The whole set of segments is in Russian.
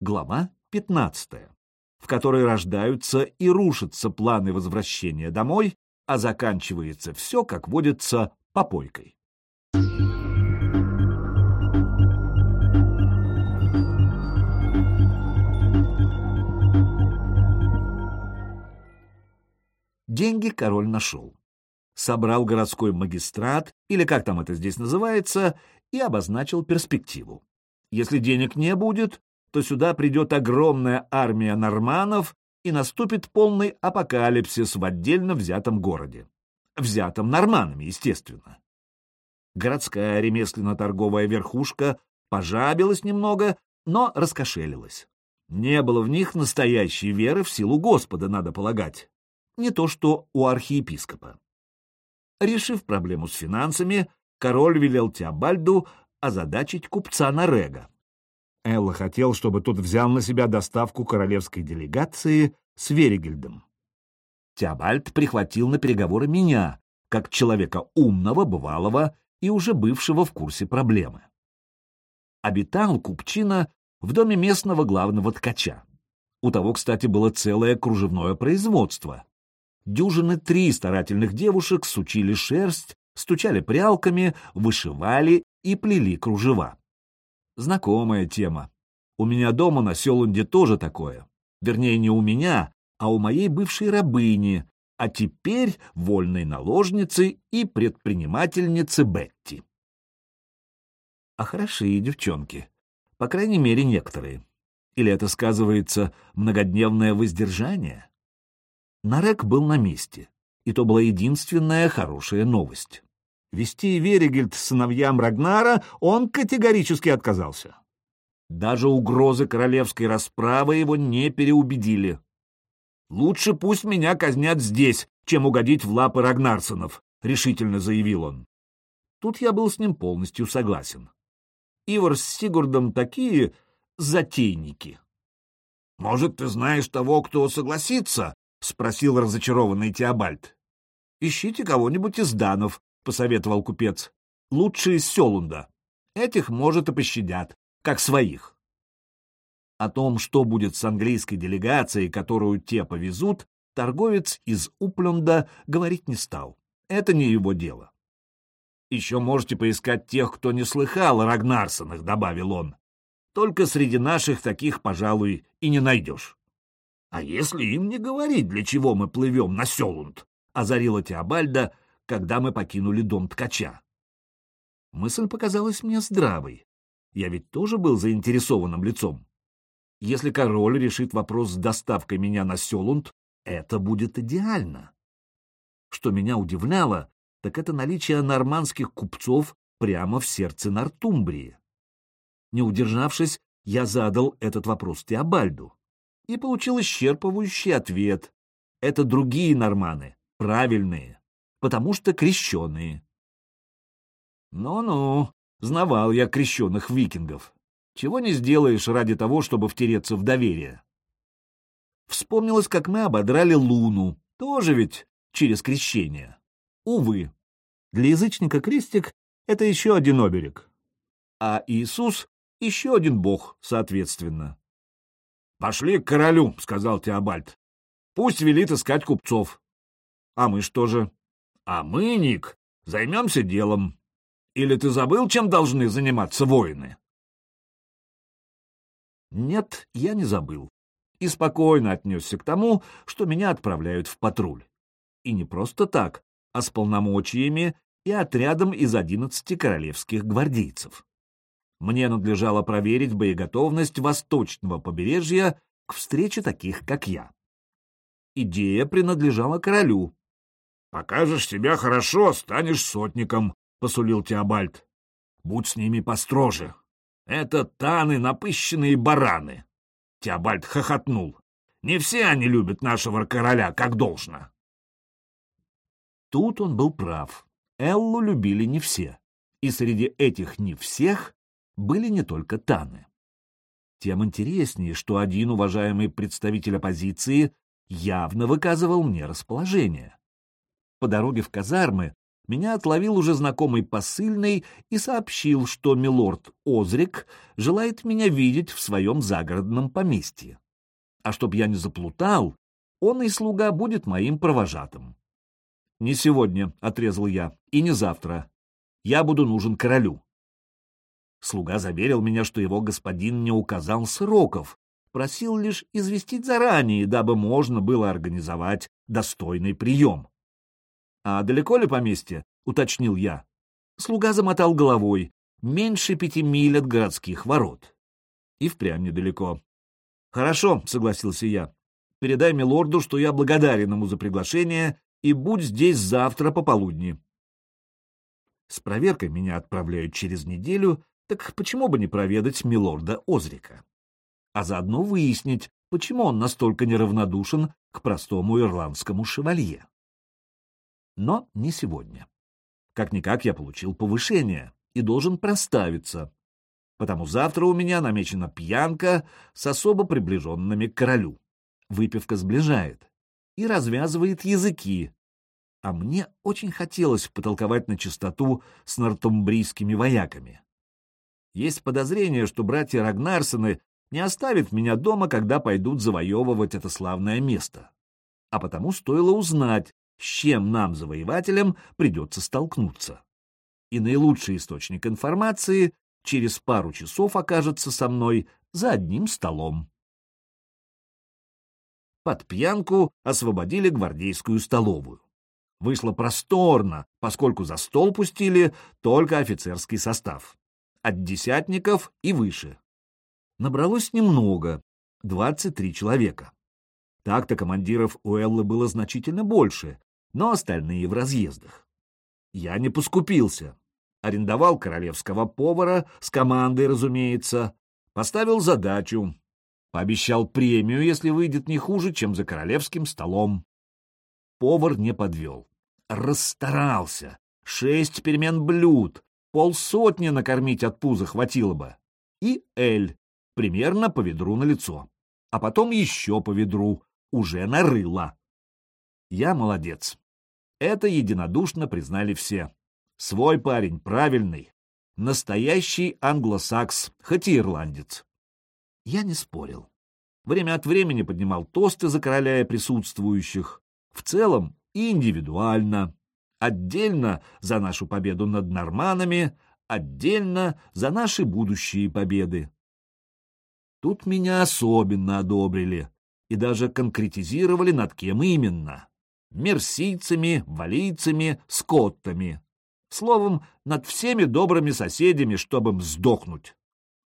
Глава 15, в которой рождаются и рушатся планы возвращения домой, а заканчивается все, как водится, попойкой. Деньги король нашел. Собрал городской магистрат, или как там это здесь называется, и обозначил перспективу. Если денег не будет, то сюда придет огромная армия норманов и наступит полный апокалипсис в отдельно взятом городе. Взятом норманами, естественно. Городская ремесленно-торговая верхушка пожабилась немного, но раскошелилась. Не было в них настоящей веры в силу Господа, надо полагать не то что у архиепископа. Решив проблему с финансами, король велел Теобальду озадачить купца Нарега. Элла хотел, чтобы тот взял на себя доставку королевской делегации с Веригельдом. Теобальд прихватил на переговоры меня, как человека умного, бывалого и уже бывшего в курсе проблемы. Обитал купчина в доме местного главного ткача. У того, кстати, было целое кружевное производство, дюжины три старательных девушек сучили шерсть, стучали прялками, вышивали и плели кружева. Знакомая тема. У меня дома на Селунде тоже такое. Вернее, не у меня, а у моей бывшей рабыни, а теперь вольной наложницы и предпринимательницы Бетти. А хорошие девчонки. По крайней мере, некоторые. Или это сказывается многодневное воздержание? Нарек был на месте, и то была единственная хорошая новость. Вести Веригельд сыновьям Рагнара он категорически отказался. Даже угрозы королевской расправы его не переубедили. «Лучше пусть меня казнят здесь, чем угодить в лапы Рагнарсонов», — решительно заявил он. Тут я был с ним полностью согласен. Ивар с Сигурдом такие затейники. «Может, ты знаешь того, кто согласится?» — спросил разочарованный Теобальд. — Ищите кого-нибудь из данов, — посоветовал купец. — Лучше из Селунда. Этих, может, и пощадят, как своих. О том, что будет с английской делегацией, которую те повезут, торговец из Уплюнда говорить не стал. Это не его дело. «Еще можете поискать тех, кто не слыхал о Рагнарсонах», — добавил он. «Только среди наших таких, пожалуй, и не найдешь». А если им не говорить, для чего мы плывем на Селунд? — озарила Теобальда, когда мы покинули дом ткача. Мысль показалась мне здравой. Я ведь тоже был заинтересованным лицом. Если король решит вопрос с доставкой меня на Селунд, это будет идеально. Что меня удивляло, так это наличие нормандских купцов прямо в сердце Нортумбрии. Не удержавшись, я задал этот вопрос Теобальду и получил исчерпывающий ответ. Это другие норманы, правильные, потому что крещеные. Ну-ну, знавал я крещенных викингов. Чего не сделаешь ради того, чтобы втереться в доверие. Вспомнилось, как мы ободрали Луну, тоже ведь через крещение. Увы, для язычника крестик — это еще один оберег, а Иисус — еще один бог, соответственно. — Пошли к королю, — сказал Теобальд. — Пусть велит искать купцов. — А мы что же? — А мы, Ник, займемся делом. Или ты забыл, чем должны заниматься воины? Нет, я не забыл. И спокойно отнесся к тому, что меня отправляют в патруль. И не просто так, а с полномочиями и отрядом из одиннадцати королевских гвардейцев. Мне надлежало проверить боеготовность восточного побережья к встрече таких, как я. Идея принадлежала королю. «Покажешь себя хорошо, станешь сотником», — посулил Теобальд. «Будь с ними построже. Это таны, напыщенные бараны». Теобальд хохотнул. «Не все они любят нашего короля, как должно». Тут он был прав. Эллу любили не все. И среди этих не всех были не только Таны. Тем интереснее, что один уважаемый представитель оппозиции явно выказывал мне расположение. По дороге в казармы меня отловил уже знакомый посыльный и сообщил, что милорд Озрик желает меня видеть в своем загородном поместье. А чтоб я не заплутал, он и слуга будет моим провожатым. — Не сегодня, — отрезал я, — и не завтра. Я буду нужен королю. Слуга заверил меня, что его господин не указал сроков, просил лишь известить заранее, дабы можно было организовать достойный прием. «А далеко ли поместье?» — уточнил я. Слуга замотал головой. Меньше пяти миль от городских ворот. И впрямь недалеко. «Хорошо», — согласился я. «Передай милорду, что я благодарен ему за приглашение, и будь здесь завтра пополудни». С проверкой меня отправляют через неделю, так почему бы не проведать милорда Озрика? А заодно выяснить, почему он настолько неравнодушен к простому ирландскому шевалье. Но не сегодня. Как-никак я получил повышение и должен проставиться, потому завтра у меня намечена пьянка с особо приближенными к королю. Выпивка сближает и развязывает языки, а мне очень хотелось потолковать на чистоту с нортумбрийскими вояками. Есть подозрение, что братья Рагнарсены не оставят меня дома, когда пойдут завоевывать это славное место. А потому стоило узнать, с чем нам, завоевателям, придется столкнуться. И наилучший источник информации через пару часов окажется со мной за одним столом. Под пьянку освободили гвардейскую столовую. Вышло просторно, поскольку за стол пустили только офицерский состав. От десятников и выше. Набралось немного, 23 человека. Так-то командиров у Эллы было значительно больше, но остальные в разъездах. Я не поскупился. Арендовал королевского повара, с командой, разумеется, поставил задачу, пообещал премию, если выйдет не хуже, чем за королевским столом. Повар не подвел. Расстарался. Шесть перемен блюд, полсотни накормить от пуза хватило бы. И Эль, примерно по ведру на лицо. А потом еще по ведру, уже нарыло. Я молодец. Это единодушно признали все. Свой парень, правильный. Настоящий англосакс, хоть и ирландец. Я не спорил. Время от времени поднимал тосты за короля и присутствующих. В целом и индивидуально. Отдельно за нашу победу над норманами, отдельно за наши будущие победы. Тут меня особенно одобрили и даже конкретизировали, над кем именно мерсийцами, валийцами, скоттами. Словом, над всеми добрыми соседями, чтобы им сдохнуть.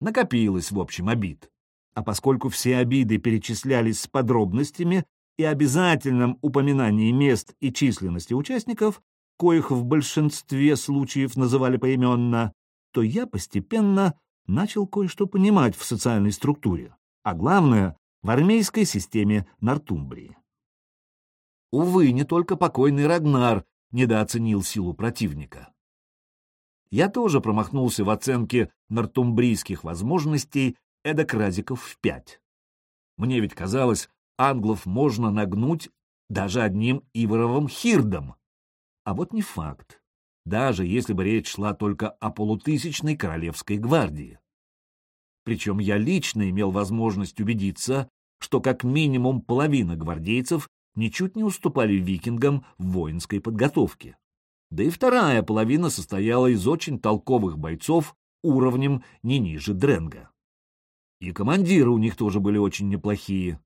Накопилось, в общем, обид. А поскольку все обиды перечислялись с подробностями и обязательным упоминанием мест и численности участников, коих в большинстве случаев называли поименно, то я постепенно начал кое-что понимать в социальной структуре, а главное — в армейской системе Нортумбрии. Увы, не только покойный Рагнар недооценил силу противника. Я тоже промахнулся в оценке нортумбрийских возможностей эдак разиков в пять. Мне ведь казалось, англов можно нагнуть даже одним Иворовым хирдом. А вот не факт, даже если бы речь шла только о полутысячной королевской гвардии. Причем я лично имел возможность убедиться, что как минимум половина гвардейцев ничуть не уступали викингам в воинской подготовке. Да и вторая половина состояла из очень толковых бойцов уровнем не ниже Дренга. И командиры у них тоже были очень неплохие.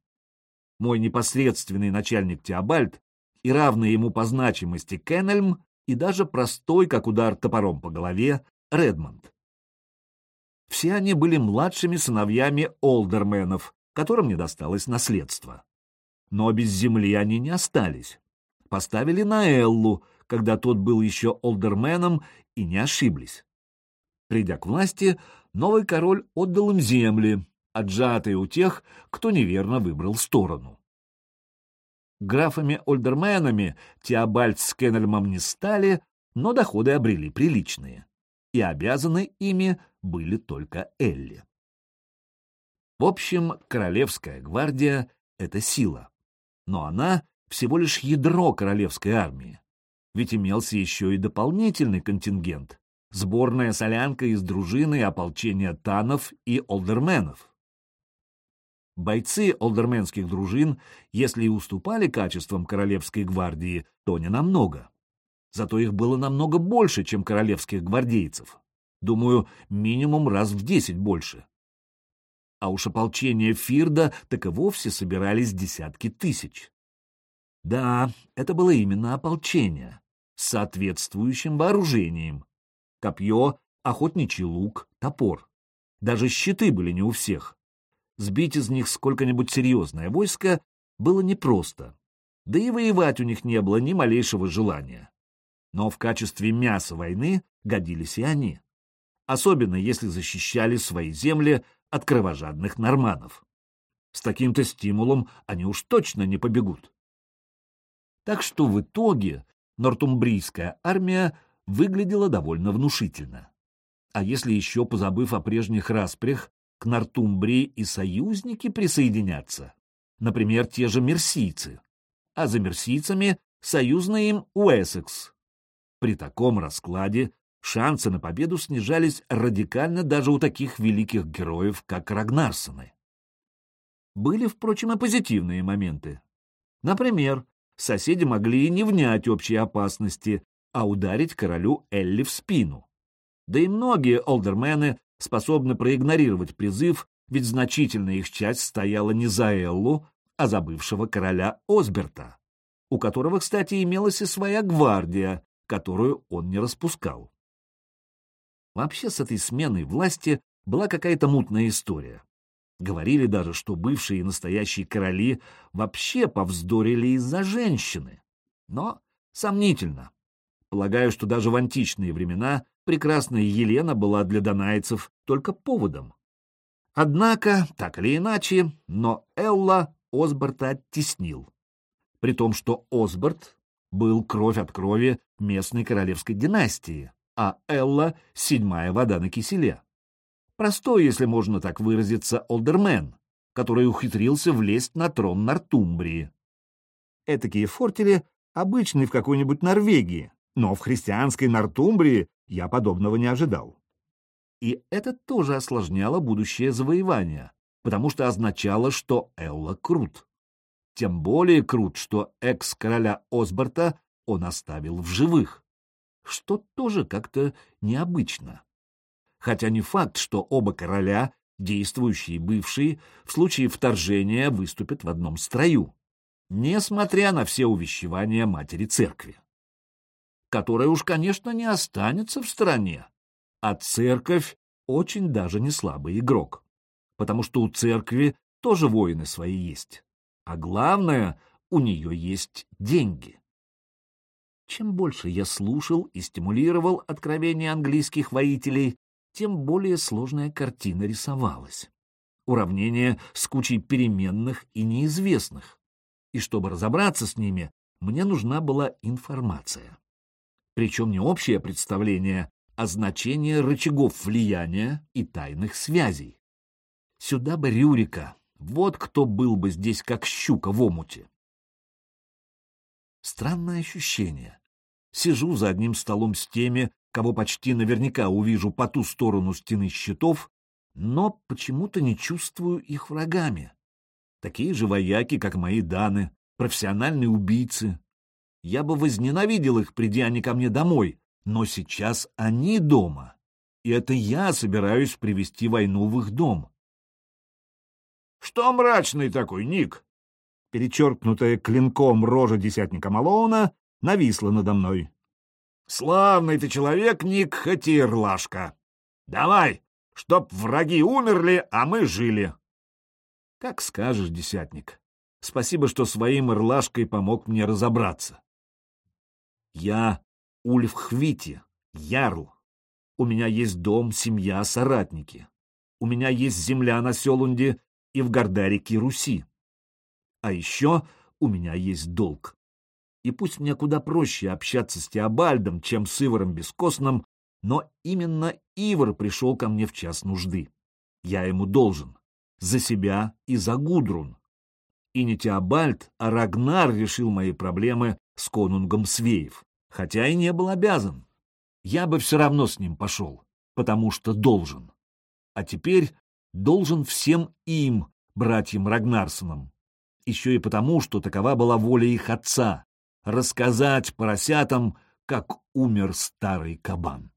Мой непосредственный начальник Теобальд и равный ему по значимости Кеннельм и даже простой, как удар топором по голове, Редмонд. Все они были младшими сыновьями олдерменов, которым не досталось наследство. Но без земли они не остались. Поставили на Эллу, когда тот был еще олдерменом, и не ошиблись. Придя к власти, новый король отдал им земли, отжатые у тех, кто неверно выбрал сторону. Графами-ольдерменами Теобальд с Кеннельмом не стали, но доходы обрели приличные, и обязаны ими были только Элли. В общем, Королевская гвардия — это сила но она всего лишь ядро королевской армии. ведь имелся еще и дополнительный контингент — сборная солянка из дружины ополчения танов и олдерменов. Бойцы олдерменских дружин, если и уступали качествам королевской гвардии, то не намного. Зато их было намного больше, чем королевских гвардейцев. Думаю, минимум раз в десять больше. А уж ополчение Фирда так и вовсе собирались десятки тысяч. Да, это было именно ополчение, с соответствующим вооружением. Копье, охотничий лук, топор. Даже щиты были не у всех сбить из них сколько-нибудь серьезное войско было непросто, да и воевать у них не было ни малейшего желания. Но в качестве мяса войны годились и они, особенно если защищали свои земли от кровожадных норманов. С таким-то стимулом они уж точно не побегут. Так что в итоге нортумбрийская армия выглядела довольно внушительно. А если еще, позабыв о прежних распрях, к Нортумбрии и союзники присоединятся, например, те же мерсийцы, а за мерсийцами союзный им Уэссекс. При таком раскладе шансы на победу снижались радикально даже у таких великих героев, как Рагнарсоны. Были, впрочем, и позитивные моменты. Например, соседи могли не внять общей опасности, а ударить королю Элли в спину. Да и многие олдермены способны проигнорировать призыв, ведь значительная их часть стояла не за Эллу, а за бывшего короля Осберта, у которого, кстати, имелась и своя гвардия, которую он не распускал. Вообще с этой сменой власти была какая-то мутная история. Говорили даже, что бывшие и настоящие короли вообще повздорили из-за женщины. Но сомнительно. Полагаю, что даже в античные времена прекрасная Елена была для донайцев только поводом. Однако, так или иначе, но Элла Осборта оттеснил. При том, что Осборт был кровь от крови местной королевской династии, а Элла — седьмая вода на киселе. Простой, если можно так выразиться, олдермен, который ухитрился влезть на трон Нортумбрии. Этакие фортели обычны в какой-нибудь Норвегии, но в христианской Нортумбрии я подобного не ожидал. И это тоже осложняло будущее завоевание, потому что означало, что Элла крут. Тем более крут, что экс-короля Осборта он оставил в живых, что тоже как-то необычно. Хотя не факт, что оба короля, действующие и бывшие, в случае вторжения выступят в одном строю, несмотря на все увещевания матери церкви которая уж, конечно, не останется в стороне. А церковь очень даже не слабый игрок, потому что у церкви тоже воины свои есть. А главное, у нее есть деньги. Чем больше я слушал и стимулировал откровения английских воителей, тем более сложная картина рисовалась. Уравнение с кучей переменных и неизвестных. И чтобы разобраться с ними, мне нужна была информация причем не общее представление, а значение рычагов влияния и тайных связей. Сюда бы Рюрика, вот кто был бы здесь как щука в омуте. Странное ощущение. Сижу за одним столом с теми, кого почти наверняка увижу по ту сторону стены щитов, но почему-то не чувствую их врагами. Такие же вояки, как мои даны, профессиональные убийцы, я бы возненавидел их, придя они ко мне домой, но сейчас они дома, и это я собираюсь привести войну в их дом. — Что мрачный такой, Ник? Перечеркнутая клинком рожа десятника Малоуна нависла надо мной. — Славный ты человек, Ник, хоть. Давай, чтоб враги умерли, а мы жили. — Как скажешь, десятник. Спасибо, что своим ирлашкой помог мне разобраться. Я Ульф Хвити, ярл. У меня есть дом, семья, соратники. У меня есть земля на Селунде и в Гордарике Руси. А еще у меня есть долг. И пусть мне куда проще общаться с Теобальдом, чем с Ивором Бескостным, но именно Ивар пришел ко мне в час нужды. Я ему должен. За себя и за Гудрун. И не Теобальд, а Рагнар решил мои проблемы с конунгом Свеев хотя и не был обязан. Я бы все равно с ним пошел, потому что должен. А теперь должен всем им, братьям Рагнарсонам. Еще и потому, что такова была воля их отца — рассказать поросятам, как умер старый кабан.